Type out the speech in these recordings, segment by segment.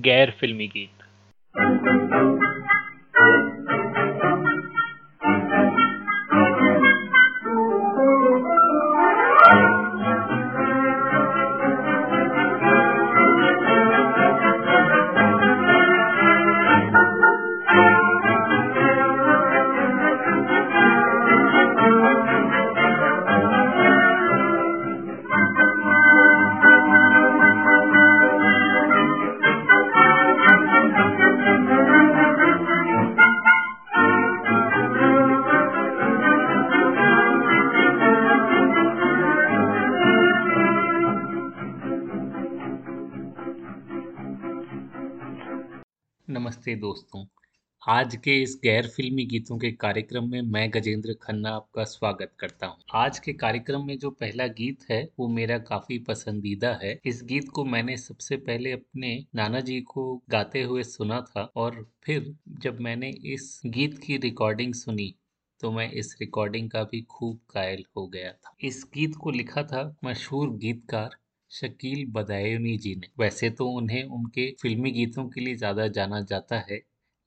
गैर फिल्मी गीत। दोस्तों। आज के इस गैर फिल्मी गीतों के कार्यक्रम में मैं गजेंद्र खन्ना आपका स्वागत करता हूँ। आज के कार्यक्रम में जो पहला गीत है, वो मेरा काफ़ी पसंदीदा है। इस गीत को मैंने सबसे पहले अपने नाना जी को गाते हुए सुना था और फिर जब मैंने इस गीत की रिकॉर्डिंग सुनी तो मैं इस रिकॉर्डिंग का भी खूब कायल हो गया था। इस गीत को लिखा था मशहूर गीतकार शकील बदायूनी जी ने। वैसे तो उन्हें उनके फिल्मी गीतों के लिए ज़्यादा जाना जाता है।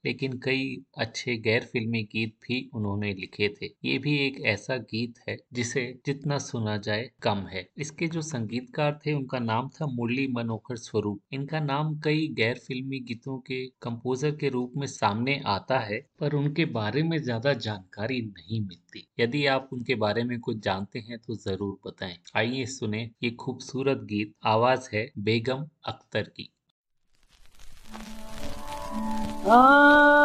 लेकिन कई अच्छे गैर फिल्मी गीत भी उन्होंने लिखे थे। ये भी एक ऐसा गीत है जिसे जितना सुना जाए कम है। इसके जो संगीतकार थे, उनका नाम था मुरली मनोहर स्वरूप। इनका नाम कई गैर फिल्मी गीतों के कंपोजर के रूप में सामने आता है, पर उनके बारे में ज़्यादा जानकारी नहीं मिलती। यदि आप उनके बारे में कुछ जानते हैं तो ज़रूर बताएँ। आइए सुने ये खूबसूरत गीत, आवाज़ है बेगम अख्तर की। मोहब्बत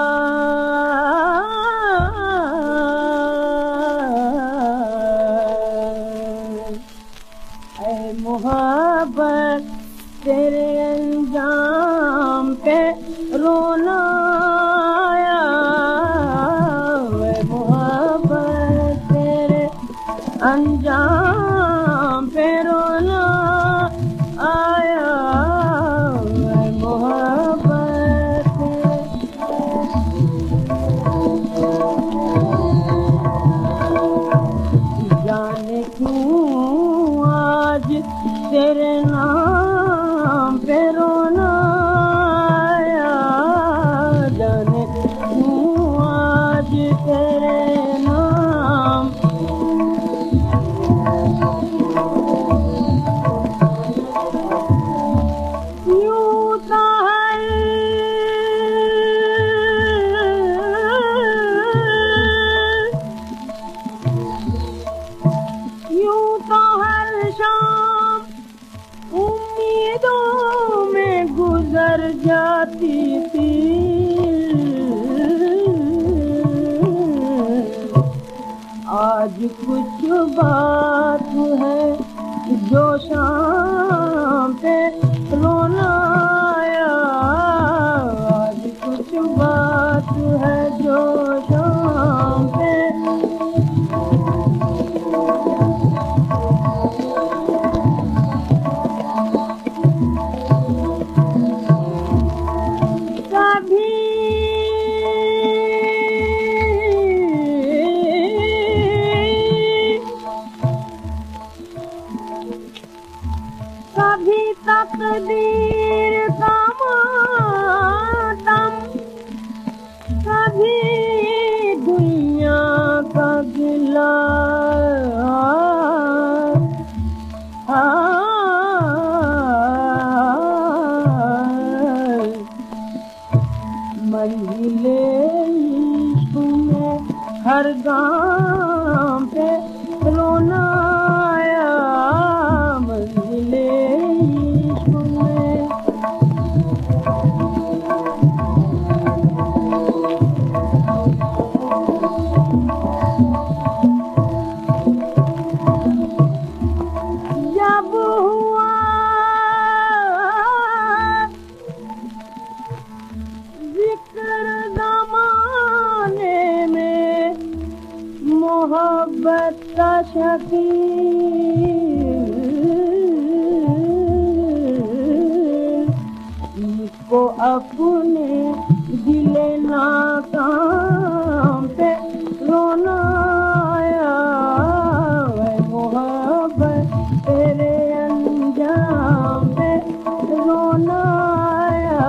शकीर अपने दिल नाकाम पे रोना आया। तेरे अंजाम पे रोना आया।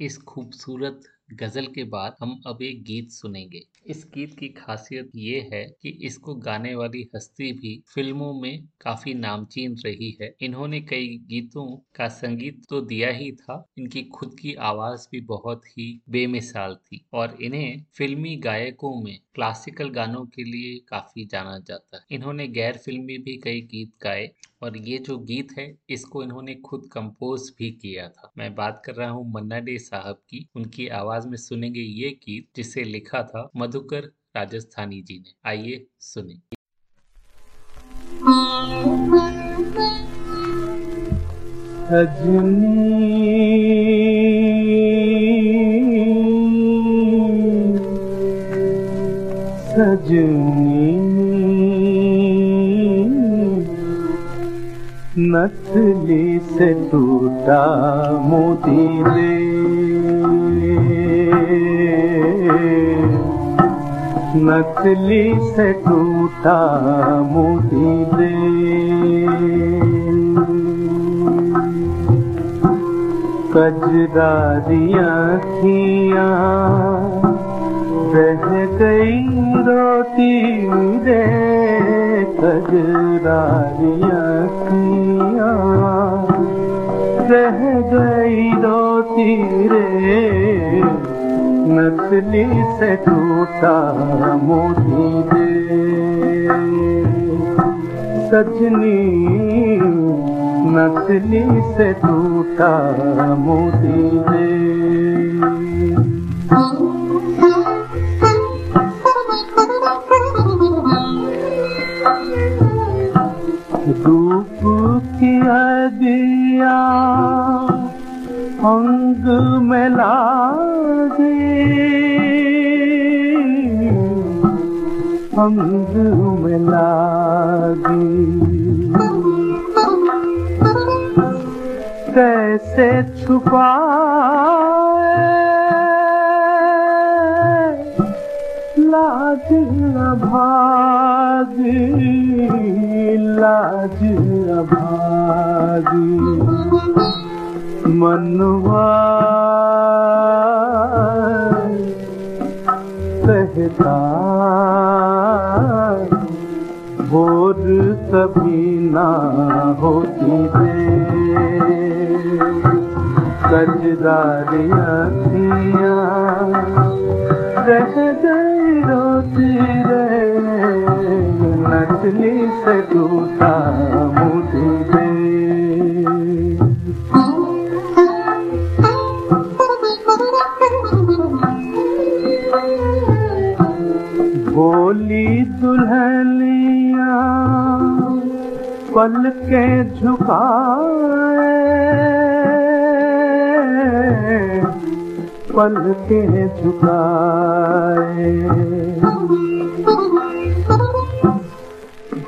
इस खूबसूरत गज़ल के बाद हम अब एक गीत सुनेंगे। इस गीत की खासियत ये है कि इसको गाने वाली हस्ती भी फ़िल्मों में काफ़ी नामचीन रही है। इन्होंने कई गीतों का संगीत तो दिया ही था, इनकी खुद की आवाज़ भी बहुत ही बेमिसाल थी और इन्हें फिल्मी गायकों में क्लासिकल गानों के लिए काफ़ी जाना जाता है। इन्होंने गैर फिल्मी भी कई गीत गाए। और ये जो गीत है, इसको इन्होंने खुद कंपोज भी किया था। मैं बात कर रहा हूँ मन्ना डे साहब की। उनकी आवाज़ में सुनेंगे ये गीत, जिसे लिखा था मधुकर राजस्थानी जी ने। आइए सुने। सजनी। नथली से टूटा मोती रे नथली से टूटा मोती रे कजरारिया खिया रह गई रोती रे कजरारिया रह गई रोती रे नसली से टूटा मोती रे। सजनी नसली से टूटा मोती रे। दिया अंग में लागे अंग में लागे कैसे छुपाए लाज अभागी लाज अभागी मनवा कहता भोर कभी ना होती रे कजदारिया रह गई रोती रे नचली से टूटा मोती रे बोली दुल्हनिया पल के झुकाए पल के झुकाए।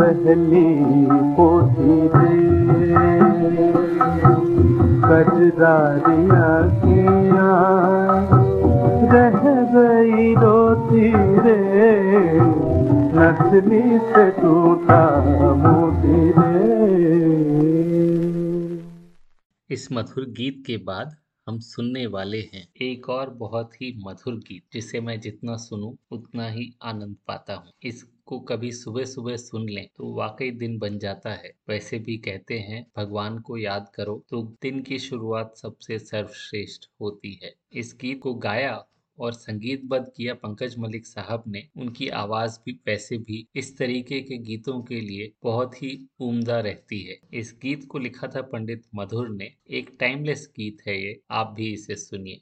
पहली पोथी रे कजरारिया किया, रह गई रोती रे नसली से टूटा मोती रे इस मधुर गीत के बाद हम सुनने वाले हैं एक और बहुत ही मधुर गीत, जिसे मैं जितना सुनूं उतना ही आनंद पाता हूँ। इसको कभी सुबह सुबह सुन लें तो वाकई दिन बन जाता है। वैसे भी कहते हैं, भगवान को याद करो तो दिन की शुरुआत सबसे सर्वश्रेष्ठ होती है। इस गीत को गाया और संगीतबद्ध किया पंकज मलिक साहब ने, उनकी आवाज़ भी वैसे भी इस तरीके के गीतों के लिए बहुत ही उम्दा रहती है। इस गीत को लिखा था पंडित मधुर ने। एक टाइमलेस गीत है ये, आप भी इसे सुनिए।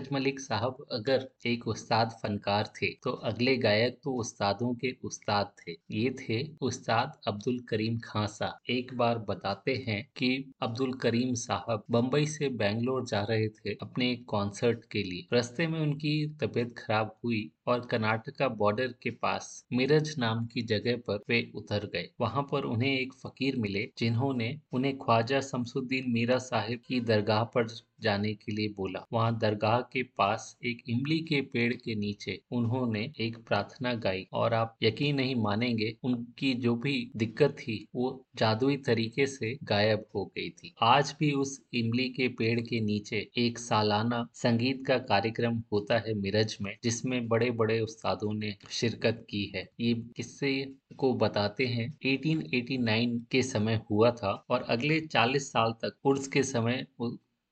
पंकज मलिक साहब अगर एक उस्ताद फनकार थे तो अगले गायक तो उस्तादों के उस्ताद थे। ये थे उस्ताद अब्दुल करीम खान साहब एक बार बताते हैं कि अब्दुल करीम साहब बम्बई से बेंगलोर जा रहे थे अपने कॉन्सर्ट के लिए। रस्ते में उनकी तबीयत खराब हुई और कर्नाटका बॉर्डर के पास मिरज नाम की जगह पर वे उतर गए। वहाँ पर उन्हें एक फकीर मिले, जिन्होंने उन्हें ख्वाजा शमसुद्दीन मीरा साहिब की दरगाह पर जाने के लिए बोला। वहाँ दरगाह के पास एक इमली के पेड़ के नीचे उन्होंने एक प्रार्थना गाई, और आप यकीन नहीं मानेंगे, उनकी जो भी दिक्कत थी, वो जादुई तरीके से गायब हो गई थी। आज भी उस इमली के पेड़ के नीचे एक सालाना संगीत का कार्यक्रम होता है मिरज में, जिसमें बड़े बड़े उस्तादों ने शिरकत की है। ये किस्से को बताते हैं। 1889 के समय हुआ था और अगले 40 साल तक उर्स के समय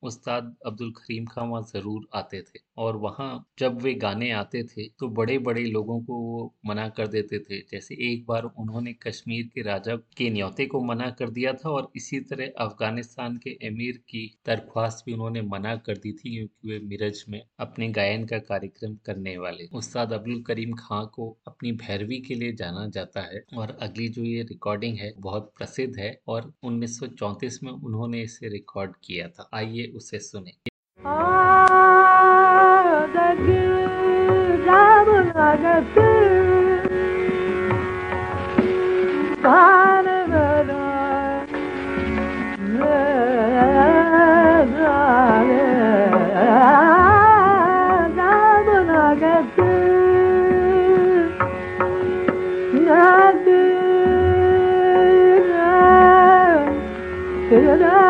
उस्ताद अब्दुल करीम खान वहाँ ज़रूर आते थे। और वहाँ जब वे गाने आते थे तो बड़े बड़े लोगों को वो मना कर देते थे। जैसे एक बार उन्होंने कश्मीर के राजा के न्योते को मना कर दिया था और इसी तरह अफ़गानिस्तान के अमीर की दरख्वास्त भी उन्होंने मना कर दी थी क्योंकि वे मिरज में अपने गायन का कार्यक्रम करने वाले। उस्ताद अब्दुल करीम खां को अपनी भैरवी के लिए जाना जाता है और अगली जो ये रिकॉर्डिंग है, बहुत प्रसिद्ध है और उन्नीस में उन्होंने इसे रिकॉर्ड किया था। आइए उसे सुने। da da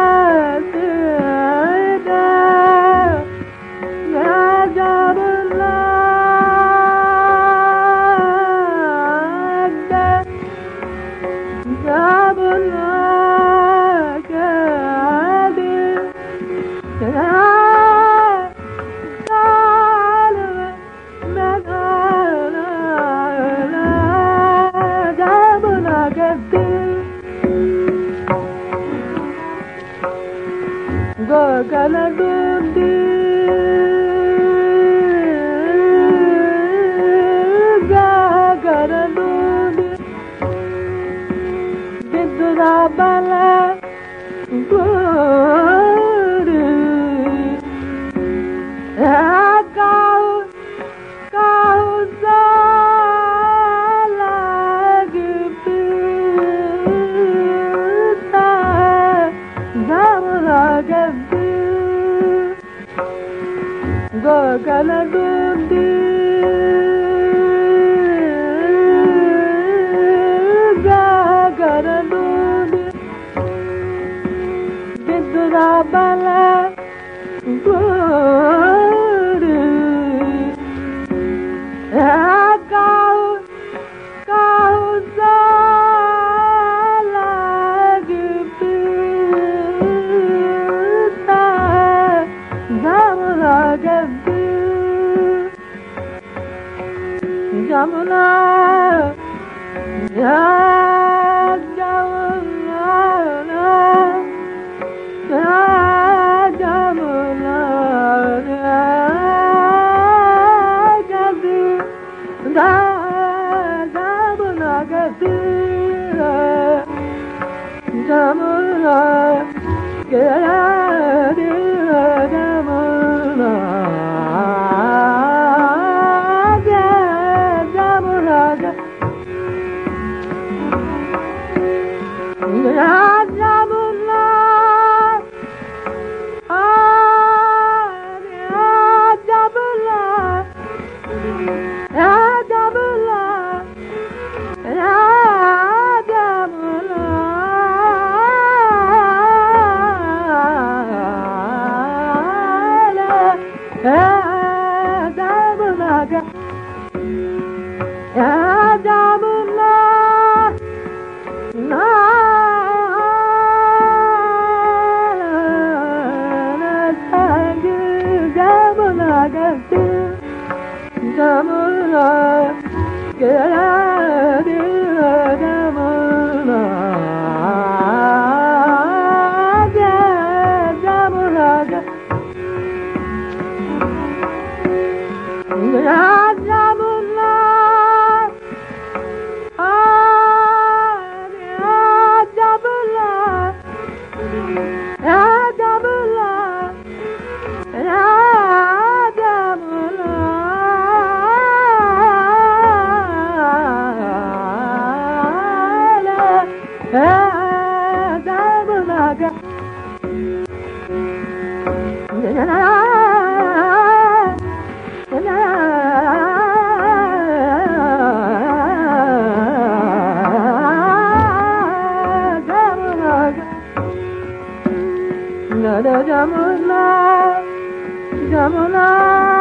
শোনা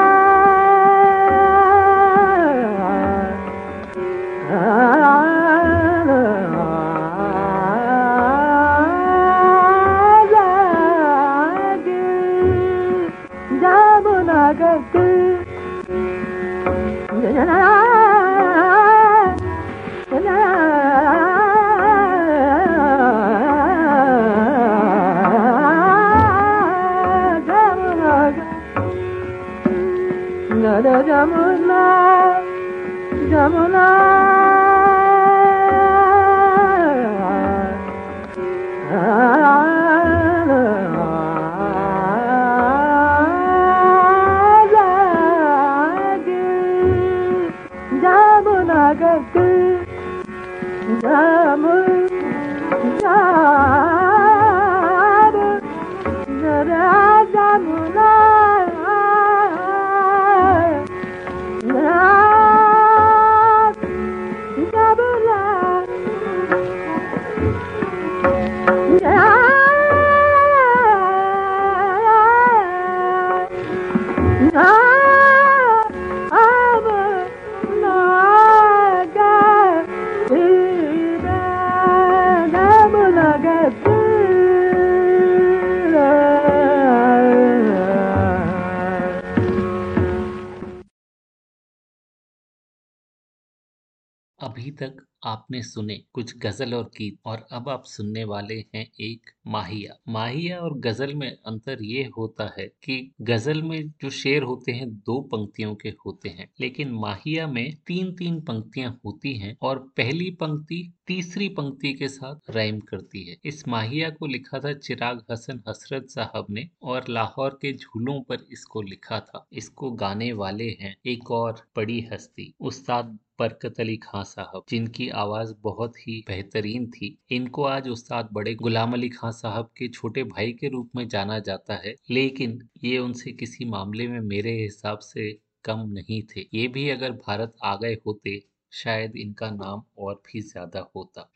आपने सुने कुछ गज़ल और गीत, और अब आप सुनने वाले हैं एक माहिया। माहिया और गज़ल में अंतर ये होता है कि गज़ल में जो शेर होते हैं, दो पंक्तियों के होते हैं। लेकिन माहिया में तीन तीन पंक्तियाँ होती हैं, और पहली पंक्ति तीसरी पंक्ति के साथ रैम करती है। इस माहिया को लिखा था चिराग हसन हसरत साहब ने, और लाहौर के झूलों पर इसको लिखा था। इसको गाने वाले हैं एक और बड़ी हस्ती, उस्ताद बरकत अली खां साहब, जिनकी आवाज़ बहुत ही बेहतरीन थी। इनको आज उस्ताद बड़े गुलाम अली खां साहब के छोटे भाई के रूप में जाना जाता है, लेकिन ये उनसे किसी मामले में मेरे हिसाब से कम नहीं थे। ये भी अगर भारत आ गए होते, शायद इनका नाम और भी ज़्यादा होता।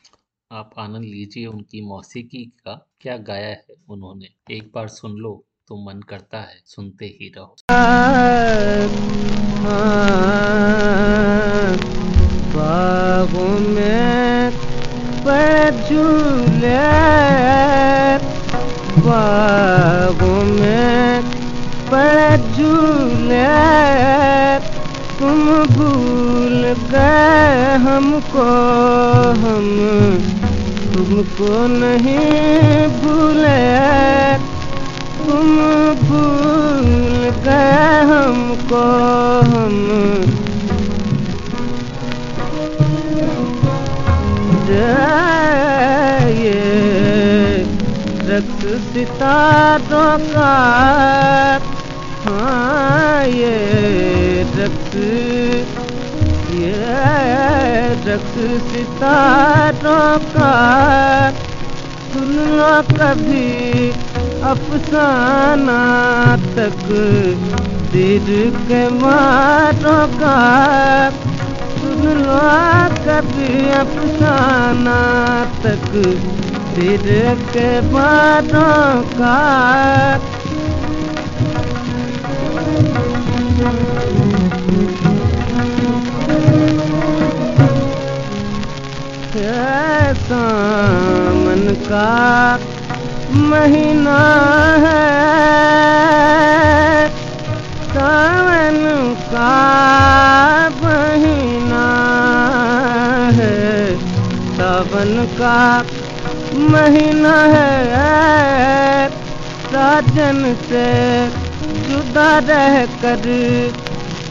आप आनंद लीजिए उनकी मौसीकी का, क्या गाया है उन्होंने। एक बार सुन लो तो मन करता है, सुनते ही रहो। बागों में झूले बागों में झूले तुम भूल गए हमको, हम तुमको नहीं भूले। तुम गए हमको हम। ये रक्त सितारों का हाँ ये रक्त। ये रक्त सितारों का सुन लो कभी। अफसाना तक दिल के मारों का सुन लो कभी अफसाना तक दिल के मारों का। सामन का महीना है। सावन का महीना है। सावन का महीना है। साजन से जुदा रह कर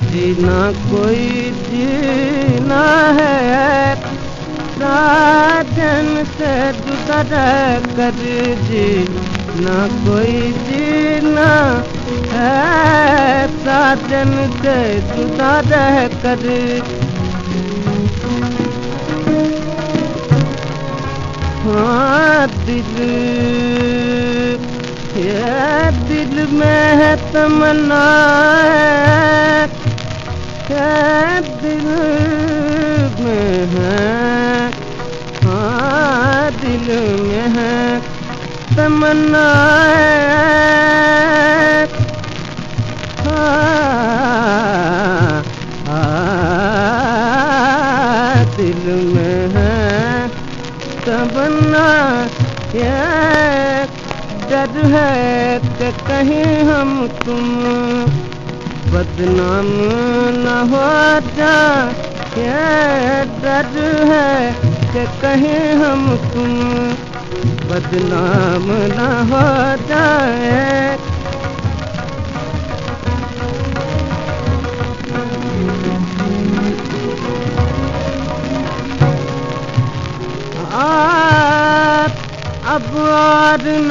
जीना कोई जीना है। साजन से रह कर जीना। कोई जीना है साजन से जुदा कर हाँ दिल, ये दिल में है तमन्ना है दिल में है। हाँ दिल में है तमन्ना हाँ, दिल में है तमन्ना ये डर है कि कहीं हम तुम बदनाम न हो जाए डर है कि कहीं हम तुम। बदनाम न हो जाए। अब और न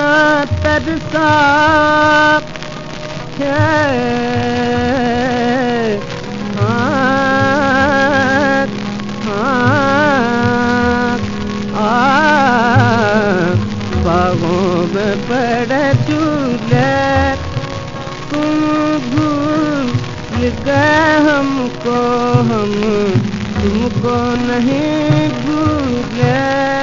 तरसा। बागों पड़े तुम भूल गए हमको हम तुमको नहीं भूले।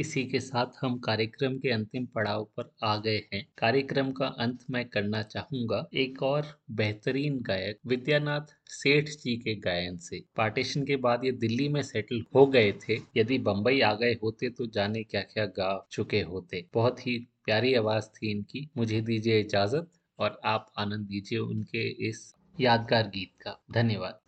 इसी के साथ हम कार्यक्रम के अंतिम पड़ाव पर आ गए हैं। कार्यक्रम का अंत मैं करना चाहूँगा एक और बेहतरीन गायक, विद्यानाथ सेठ जी के गायन से। पार्टीशन के बाद ये दिल्ली में सेटल हो गए थे। यदि बम्बई आ गए होते तो जाने क्या क्या गा चुके होते। बहुत ही प्यारी आवाज़ थी इनकी। मुझे दीजिए इजाज़त और आप आनंद दीजिए उनके इस यादगार गीत का। धन्यवाद।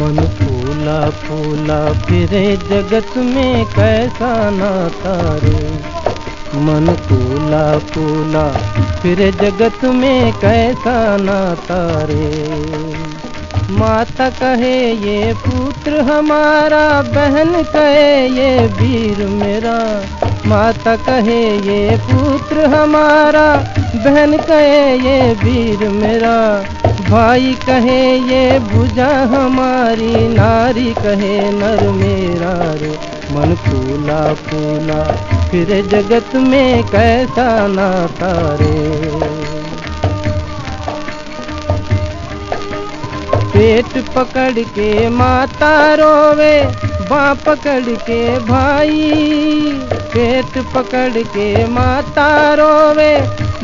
मन फूला फूला फिरे जगत में कैसा नाता रे। मन फूला फूला फिरे जगत में कैसा नाता रे। माता कहे, ये पुत्र हमारा बहन कहे, ये वीर मेरा। माता कहे, ये पुत्र हमारा बहन कहे, ये वीर मेरा। भाई कहे, ये भुजा हमारी नारी कहे, नर मेरा रे, मन फूला फूला, फिर जगत में कैसा नाता रे? पेट पकड़ के माता रोवे बाँ पकड़ के भाई। पेट पकड़ के माता रोवे,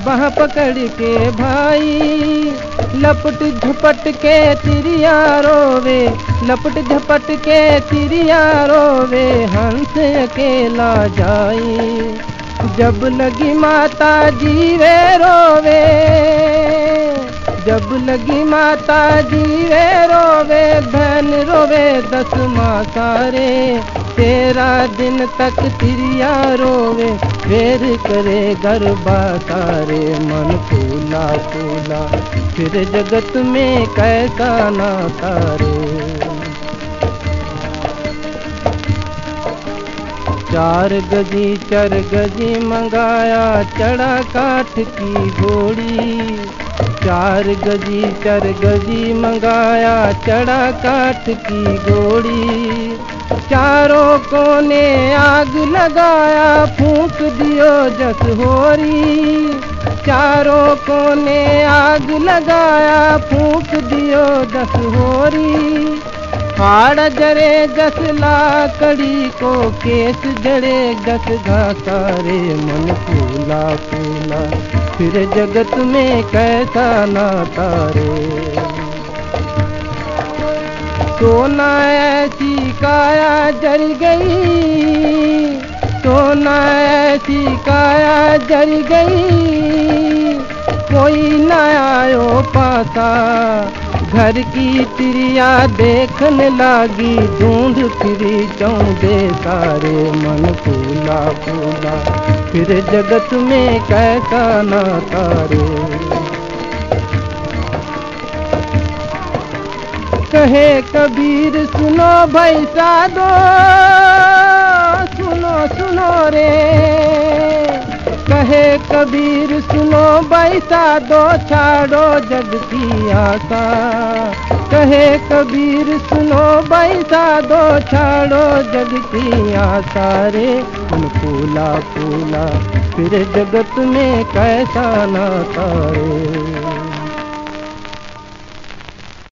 बाह पकड़ के भाई। लपट झपट के तिरिया रोवे, लपट झपट के तिरिया रोवे, हंस अकेला जाए। जब लगी माता जीवे रोवे, जब लगी माता जीवे रोवे धन रोवे दस माँ सारे तेरा दिन तक तिरिया रोवे, फेर करे गरबा सारे मन फूला फूला। फिर जगत में कैसा ना तारे। चार गजी, चर गजी मंगाया चढ़ा काठ की घोड़ी चार गजी, चर गजी मंगाया चढ़ा काठ की घोड़ी चारों कोने आग लगाया, फूंक दियो जस होरी। चारों कोने आग लगाया, फूंक दियो दस होरी। हाड़ जरे गस लाकड़ी को केस जड़े गस घासारे मन फूला फूला। फिर जगत में कैसा ना तारे सोना ऐसी काया जल गई, सोना ऐसी काया जल गई। कोई न आयो पासा घर की तिरिया देखने लागी। ढूंढ फिरी चौदे सारे मन फूला फूला। फिर जगत में कैसा ना तारे। कहे कबीर सुनो भाई सुनो सुनो रे। कहे कबीर, सुनो बैसा दो छाड़ो जग की आशा। कहे कबीर, सुनो बैसा दो छाड़ो जग की आशा रे। उन फूला फूला, फिर जगत में कैसा ना तारे